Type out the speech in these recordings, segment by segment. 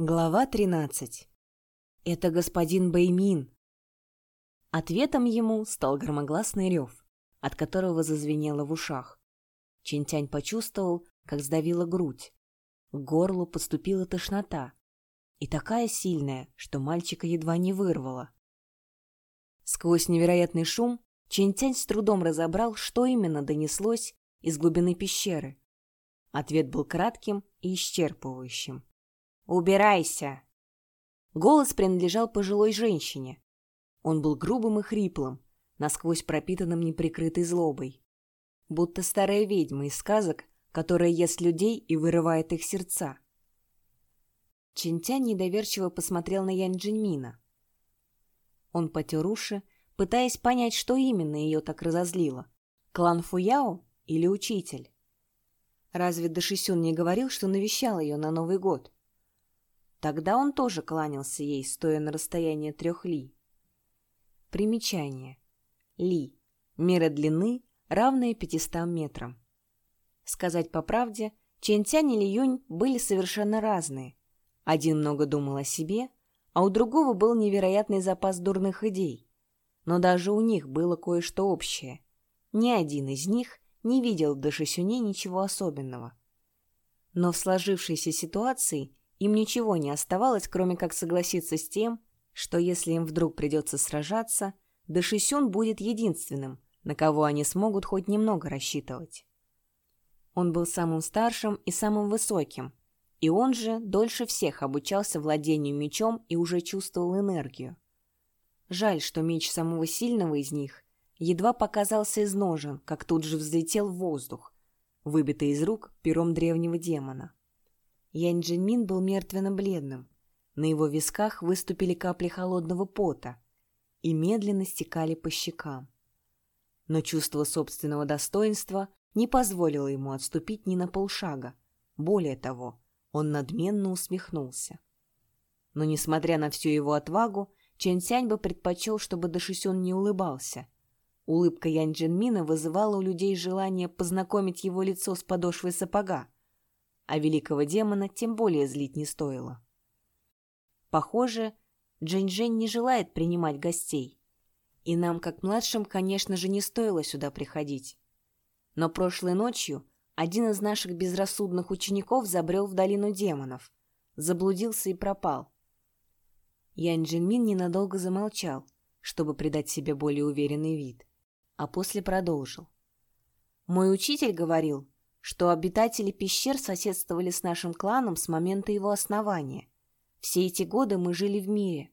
Глава 13. Это господин Бэймин. Ответом ему стал громогласный рев, от которого зазвенело в ушах. Чинтянь почувствовал, как сдавила грудь. К горлу подступила тошнота. И такая сильная, что мальчика едва не вырвало. Сквозь невероятный шум Чинтянь с трудом разобрал, что именно донеслось из глубины пещеры. Ответ был кратким и исчерпывающим. «Убирайся!» Голос принадлежал пожилой женщине. Он был грубым и хриплым, насквозь пропитанным неприкрытой злобой. Будто старая ведьма из сказок, которая ест людей и вырывает их сердца. Чинтянь недоверчиво посмотрел на Янь Джиньмина. Он потер уши, пытаясь понять, что именно ее так разозлило. Клан Фуяо или учитель? Разве Дашисюн не говорил, что навещал ее на Новый год? Тогда он тоже кланялся ей, стоя на расстоянии трех ли. Примечание. Ли. Мера длины, равная 500 метрам. Сказать по правде, Чэньтянь и Ли Юнь были совершенно разные. Один много думал о себе, а у другого был невероятный запас дурных идей. Но даже у них было кое-что общее. Ни один из них не видел в Дашисюне ничего особенного. Но в сложившейся ситуации им ничего не оставалось, кроме как согласиться с тем, что если им вдруг придется сражаться, Дашисюн будет единственным, на кого они смогут хоть немного рассчитывать. Он был самым старшим и самым высоким, и он же дольше всех обучался владению мечом и уже чувствовал энергию. Жаль, что меч самого сильного из них едва показался из ножен, как тут же взлетел в воздух, выбитый из рук пером древнего демона. Янь Джинмин был мертвенно-бледным. На его висках выступили капли холодного пота и медленно стекали по щекам. Но чувство собственного достоинства не позволило ему отступить ни на полшага. Более того, он надменно усмехнулся. Но, несмотря на всю его отвагу, Чэнь Сянь бы предпочел, чтобы Дашисюн не улыбался. Улыбка Янь Джинмина вызывала у людей желание познакомить его лицо с подошвой сапога, а великого демона тем более злить не стоило. Похоже, Джень-Джень не желает принимать гостей. И нам, как младшим, конечно же, не стоило сюда приходить. Но прошлой ночью один из наших безрассудных учеников забрел в долину демонов, заблудился и пропал. Янь Джинмин ненадолго замолчал, чтобы придать себе более уверенный вид, а после продолжил. Мой учитель говорил, что обитатели пещер соседствовали с нашим кланом с момента его основания. Все эти годы мы жили в мире.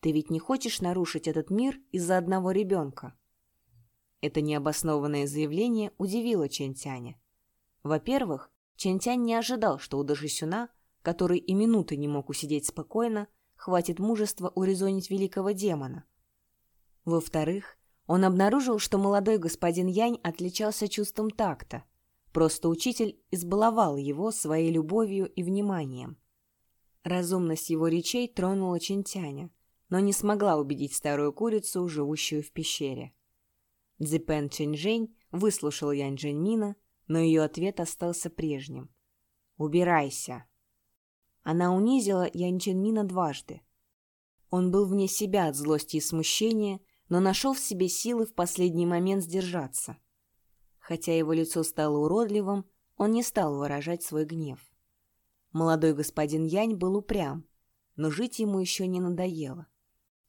Ты ведь не хочешь нарушить этот мир из-за одного ребенка?» Это необоснованное заявление удивило Чентяня. Во-первых, Чентянь не ожидал, что у Дашисюна, который и минуты не мог усидеть спокойно, хватит мужества урезонить великого демона. Во-вторых, он обнаружил, что молодой господин Янь отличался чувством такта – Просто учитель избаловал его своей любовью и вниманием. Разумность его речей тронула Чинтяня, но не смогла убедить старую курицу, живущую в пещере. Цзипен Чинжэнь выслушал Янь Джэньмина, но ее ответ остался прежним. «Убирайся!» Она унизила Янь Джэньмина дважды. Он был вне себя от злости и смущения, но нашел в себе силы в последний момент сдержаться. Хотя его лицо стало уродливым, он не стал выражать свой гнев. Молодой господин Янь был упрям, но жить ему еще не надоело.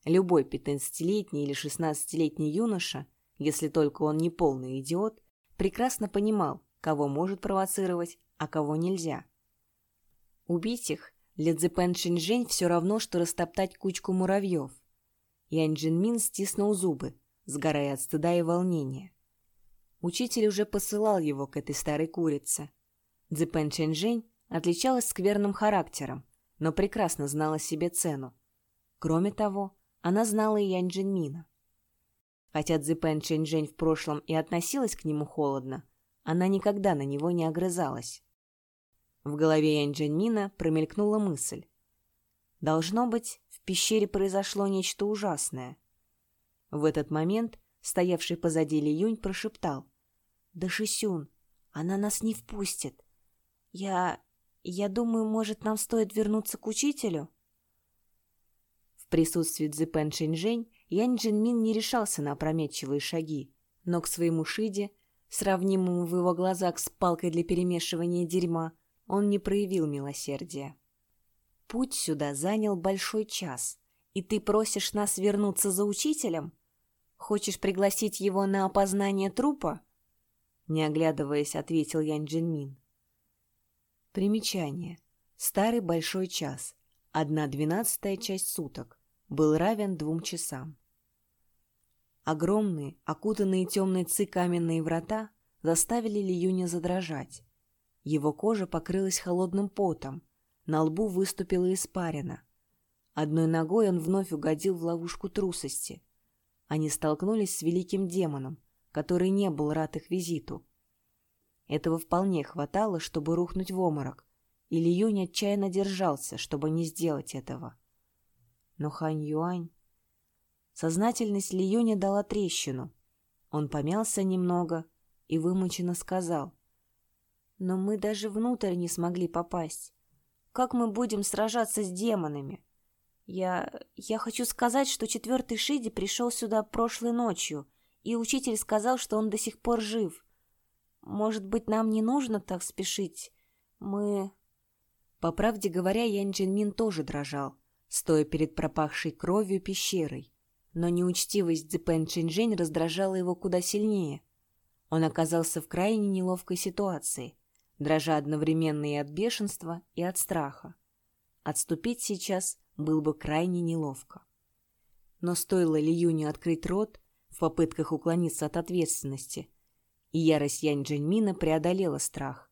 Любой пятнадцатилетний или шестнадцатилетний юноша, если только он не полный идиот, прекрасно понимал, кого может провоцировать, а кого нельзя. Убить их для Цзэпэн Шинжэнь все равно, что растоптать кучку муравьев. Янь Джинмин стиснул зубы, сгорая от стыда и волнения. Учитель уже посылал его к этой старой курице. Цзэпэн Чэньчжэнь отличалась скверным характером, но прекрасно знала себе цену. Кроме того, она знала и Янь Джинмина. Хотя Цзэпэн Чэньчжэнь в прошлом и относилась к нему холодно, она никогда на него не огрызалась. В голове Янь Джинмина промелькнула мысль. Должно быть, в пещере произошло нечто ужасное. В этот момент стоявший позади Ли Юнь прошептал. Да, Шисюн, она нас не впустит. Я... Я думаю, может, нам стоит вернуться к учителю?» В присутствии Цзэпэн Шэньжэнь Янь Джинмин не решался на опрометчивые шаги, но к своему Шиде, сравнимому в его глазах с палкой для перемешивания дерьма, он не проявил милосердия. «Путь сюда занял большой час, и ты просишь нас вернуться за учителем? Хочешь пригласить его на опознание трупа?» Не оглядываясь, ответил Янь Джинмин. Примечание. Старый большой час, одна двенадцатая часть суток, был равен двум часам. Огромные, окутанные темной ци каменные врата заставили Лиюня задрожать. Его кожа покрылась холодным потом, на лбу выступила испарина. Одной ногой он вновь угодил в ловушку трусости. Они столкнулись с великим демоном, который не был рад их визиту. Этого вполне хватало, чтобы рухнуть в оморок, и Ли Юнь отчаянно держался, чтобы не сделать этого. Но Хань Юань... Сознательность Ли Юня дала трещину. Он помялся немного и вымученно сказал. «Но мы даже внутрь не смогли попасть. Как мы будем сражаться с демонами? Я... я хочу сказать, что четвертый Шиди пришел сюда прошлой ночью, и учитель сказал, что он до сих пор жив. Может быть, нам не нужно так спешить? Мы...» По правде говоря, Ян Джинмин тоже дрожал, стоя перед пропахшей кровью пещерой. Но неучтивость Цзэпэн Чинжэнь раздражала его куда сильнее. Он оказался в крайне неловкой ситуации, дрожа одновременно и от бешенства, и от страха. Отступить сейчас было бы крайне неловко. Но стоило Ли Юню открыть рот в попытках уклониться от ответственности, и ярость Янь Джиньмина преодолела страх.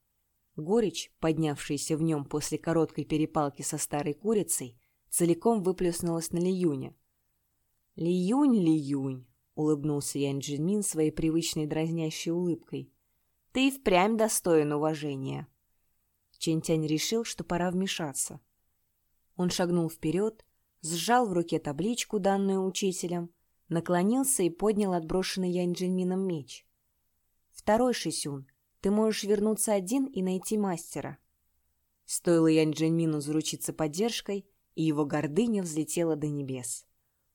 Горечь, поднявшаяся в нем после короткой перепалки со старой курицей, целиком выплеснулась на Лиюня. «Лиюнь, Лиюнь!» — улыбнулся Янь Джиньмин своей привычной дразнящей улыбкой. «Ты и впрямь достоин уважения!» Чэнь-Тянь решил, что пора вмешаться. Он шагнул вперед, сжал в руке табличку, данную учителем, наклонился и поднял отброшенный Янь Джиньмином меч. Второй Шисюн, ты можешь вернуться один и найти мастера. Стоило Янь Джинмину заручиться поддержкой, и его гордыня взлетела до небес.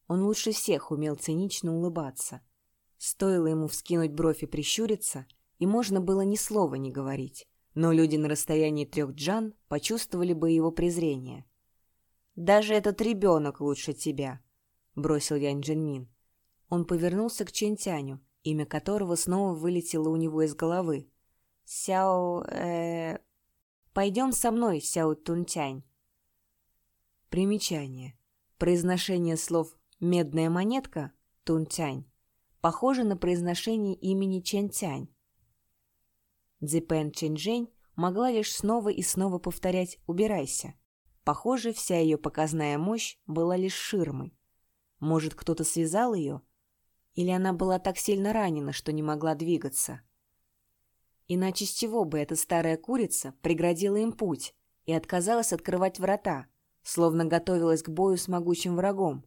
Он лучше всех умел цинично улыбаться. Стоило ему вскинуть бровь и прищуриться, и можно было ни слова не говорить, но люди на расстоянии трех джан почувствовали бы его презрение. «Даже этот ребенок лучше тебя», — бросил Янь Джинмин. Он повернулся к Чентяню, имя которого снова вылетело у него из головы. «Сяо... э... Пойдем со мной, Сяо Тунтянь». Примечание. Произношение слов «медная монетка» Тунтянь похоже на произношение имени Чэнь-Тянь. Цзипэн Чэньжэнь могла лишь снова и снова повторять «убирайся». Похоже, вся ее показная мощь была лишь ширмой. Может, кто-то связал ее или она была так сильно ранена, что не могла двигаться? Иначе с чего бы эта старая курица преградила им путь и отказалась открывать врата, словно готовилась к бою с могучим врагом?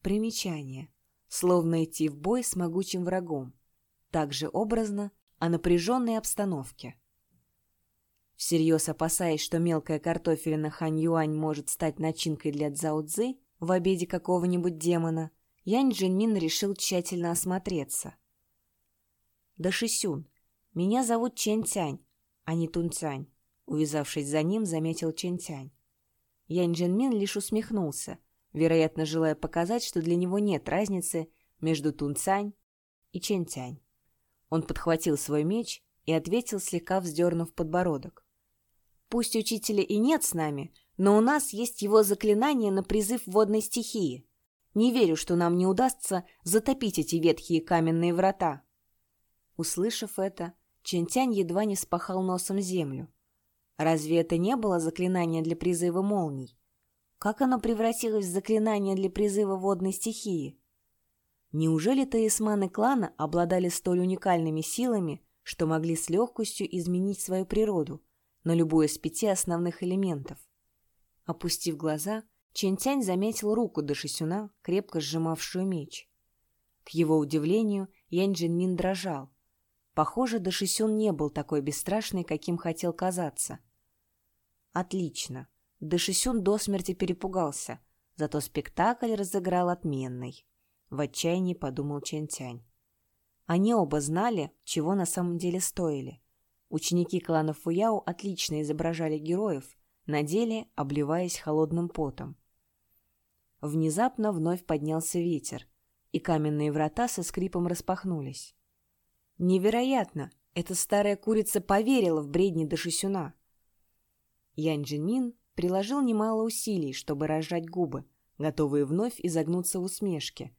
Примечание. Словно идти в бой с могучим врагом. Также образно о напряженной обстановке. Всерьез опасаясь, что мелкая картофелина Хань Юань может стать начинкой для Цзао Цзы в обеде какого-нибудь демона, Янь Джинмин решил тщательно осмотреться. «Да Шисюн, меня зовут Чен Цянь, а не Тун Цянь», увязавшись за ним, заметил Чен Цянь. Янь Джинмин лишь усмехнулся, вероятно, желая показать, что для него нет разницы между Тун Цянь и Чен Цянь. Он подхватил свой меч и ответил, слегка вздернув подбородок. «Пусть учителя и нет с нами, но у нас есть его заклинание на призыв водной стихии. Не верю, что нам не удастся затопить эти ветхие каменные врата. Услышав это, Чентянь едва не спахал носом землю. Разве это не было заклинание для призыва молний? Как оно превратилось в заклинание для призыва водной стихии? Неужели таисманы клана обладали столь уникальными силами, что могли с легкостью изменить свою природу на любой из пяти основных элементов? Опустив глаза, Чентянь заметил руку Дашисюна, крепко сжимавшую меч. К его удивлению, Янь Джинмин дрожал. Похоже, Дашисюн не был такой бесстрашный, каким хотел казаться. Отлично. Дашисюн до смерти перепугался, зато спектакль разыграл отменный. В отчаянии подумал Чентянь. Они оба знали, чего на самом деле стоили. Ученики клана Фуяо отлично изображали героев, на деле обливаясь холодным потом. Внезапно вновь поднялся ветер, и каменные врата со скрипом распахнулись. Невероятно! Эта старая курица поверила в бредни Дашисюна. Янь Джинмин приложил немало усилий, чтобы разжать губы, готовые вновь изогнуться в усмешке,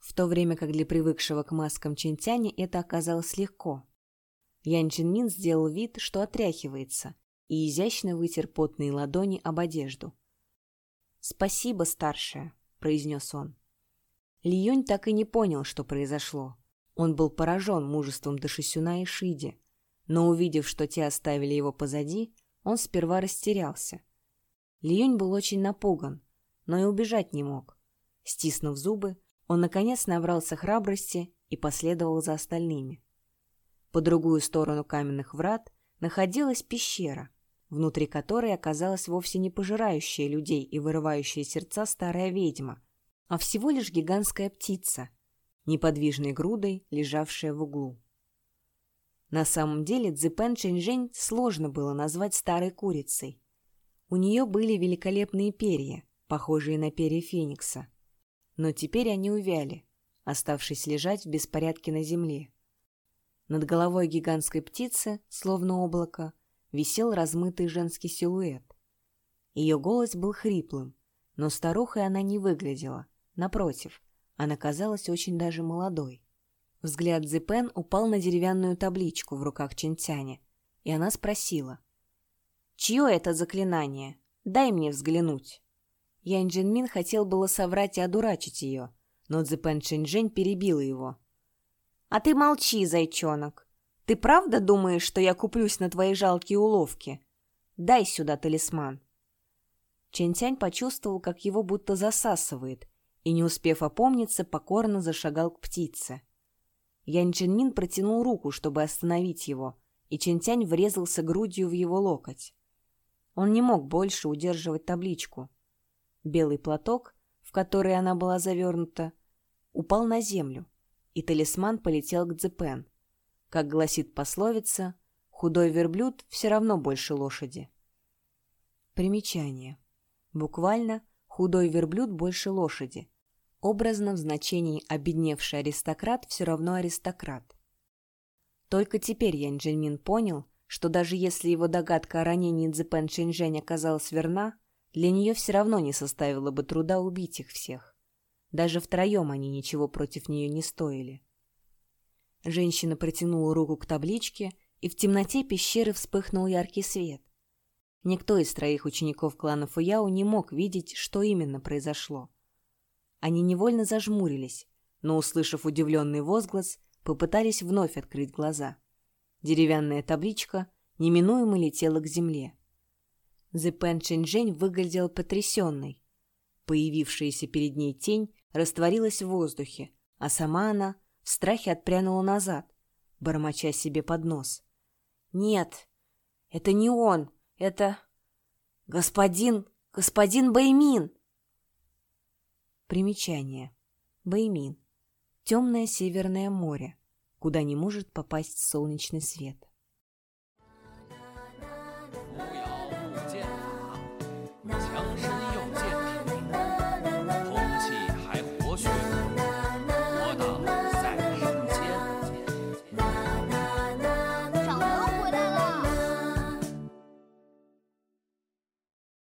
в то время как для привыкшего к маскам Чинтяня это оказалось легко. Ян Чинмин сделал вид, что отряхивается, и изящно вытер потные ладони об одежду. «Спасибо, старшая», — произнес он. Ли Юнь так и не понял, что произошло. Он был поражен мужеством Дашисюна и Шиди, но, увидев, что те оставили его позади, он сперва растерялся. Ли Юнь был очень напуган, но и убежать не мог. Стиснув зубы, он, наконец, набрался храбрости и последовал за остальными. По другую сторону каменных врат находилась пещера, внутри которой оказалась вовсе не пожирающая людей и вырывающая сердца старая ведьма, а всего лишь гигантская птица, неподвижной грудой, лежавшая в углу. На самом деле Цзэпэн Чэньжэнь сложно было назвать старой курицей. У нее были великолепные перья, похожие на перья феникса — но теперь они увяли, оставшись лежать в беспорядке на земле. Над головой гигантской птицы, словно облако, висел размытый женский силуэт. Ее голос был хриплым, но старухой она не выглядела. Напротив, она казалась очень даже молодой. Взгляд Зипен упал на деревянную табличку в руках Чинтяня, и она спросила. «Чье это заклинание? Дай мне взглянуть». Ян Джинмин хотел было соврать и одурачить ее, но Цзэпэн Чинжэнь перебила его. «А ты молчи, зайчонок. Ты правда думаешь, что я куплюсь на твои жалкие уловки? Дай сюда талисман». Чэнь почувствовал, как его будто засасывает, и, не успев опомниться, покорно зашагал к птице. Ян Джинмин протянул руку, чтобы остановить его, и Чэнь врезался грудью в его локоть. Он не мог больше удерживать табличку. Белый платок, в который она была завернута, упал на землю, и талисман полетел к Дзепен. Как гласит пословица, худой верблюд все равно больше лошади. Примечание. Буквально «худой верблюд больше лошади». Образно в значении «обедневший аристократ все равно аристократ». Только теперь Ян Джинмин понял, что даже если его догадка о ранении Цзэпэн Шинжэнь оказалась верна, для нее все равно не составило бы труда убить их всех. Даже втроем они ничего против нее не стоили. Женщина протянула руку к табличке, и в темноте пещеры вспыхнул яркий свет. Никто из троих учеников клана Фуяо не мог видеть, что именно произошло. Они невольно зажмурились, но, услышав удивленный возглас, попытались вновь открыть глаза. Деревянная табличка неминуемо летела к земле. Зэпэн Чэньчжэнь выглядел потрясенной. Появившаяся перед ней тень растворилась в воздухе, а сама она в страхе отпрянула назад, бормоча себе под нос. «Нет, это не он, это... господин, господин Баймин!» Примечание. Баймин. Темное Северное море, куда не может попасть солнечный свет.